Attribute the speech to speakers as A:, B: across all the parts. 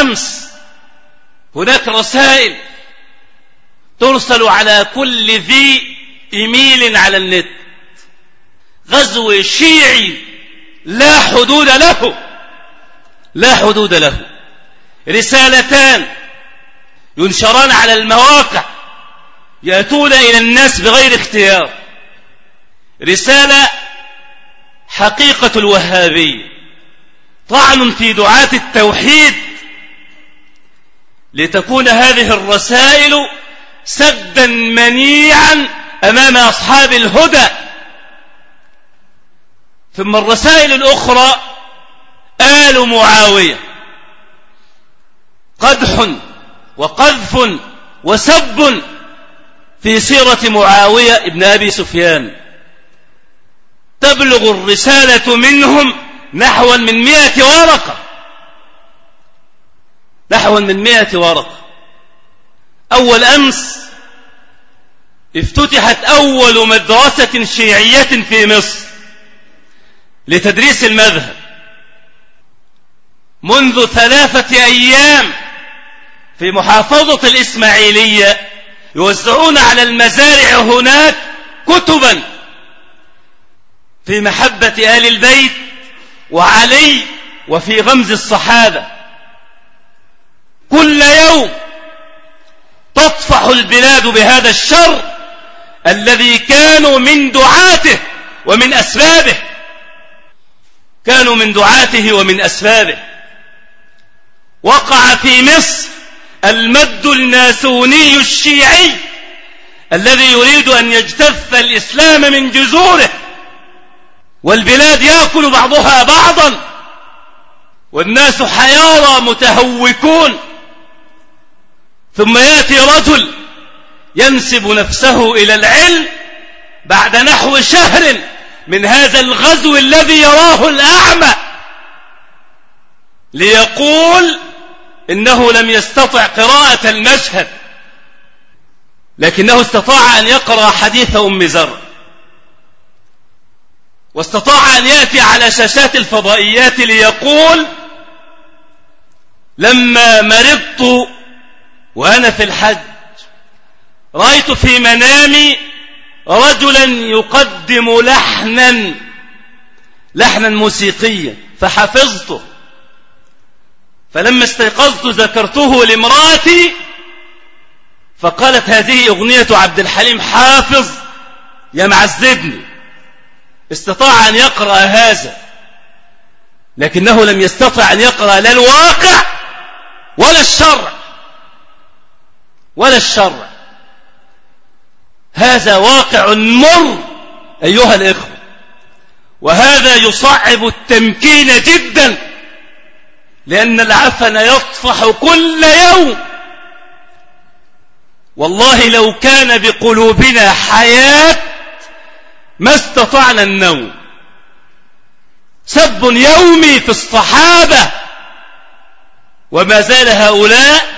A: أمس هناك رسائل ترسل على كل ذي إيميل على النت. غزو شيعي لا حدود له. لا حدود له. رسالتان ينشران على المواقع يأتون إلى الناس بغير اختيار. رسالة حقيقة الوهابية طعن في دعاة التوحيد لتكون هذه الرسائل سدا منيعا أمام أصحاب الهدى. ثم الرسائل الأخرى آل معاوية. قدح وقذف وسب في سيرة معاوية ابن أبي سفيان. تبلغ الرسالة منهم نحو من مئة ورقة. نحو من مئة ورقة أول أمس افتتحت أول مدرسة شيعية في مصر لتدريس المذهب. منذ ثلاثة أيام في محافظة الإسماعيلية يوزعون على المزارع هناك كتبا في محبة آل البيت وعلي وفي غمز الصحابة كل يوم تطفح البلاد بهذا الشر الذي كانوا من دعاته ومن أسبابه. كانوا من دعاته ومن أسبابه. وقع في مصر المد الناسوني الشيعي الذي يريد أن يجتث الإسلام من جذوره والبلاد يأكل بعضها بعضا والناس حيارى متهوكون. ثم يأتي رجل ينسب نفسه إلى العلم بعد نحو شهر من هذا الغزو الذي يراه الأعمى ليقول إنه لم يستطع قراءة المشهد لكنه استطاع أن يقرأ حديث أم زر واستطاع أن يأتي على شاشات الفضائيات ليقول لما مرضت وأنا في الحج رأيت في منامي رجلا يقدم لحنا لحنا موسيقيا فحفظته. فلما استيقظت ذكرته لامرأتي فقالت هذه أغنية عبد الحليم حافظ يا معذبني استطاع أن يقرأ هذا لكنه لم يستطع أن يقرأ لا الواقع ولا الشرع. ولا الشرع هذا واقع مر أيها الإخوة. وهذا يصعب التمكين جدا. لأن العفن يطفح كل يوم. والله لو كان بقلوبنا حياة ما استطعنا النوم. سب يومي في الصحابة. وما زال هؤلاء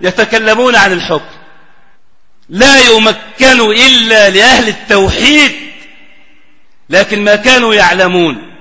A: يتكلمون عن الحكم. لا يمكن إلا لأهل التوحيد لكن ما كانوا يعلمون.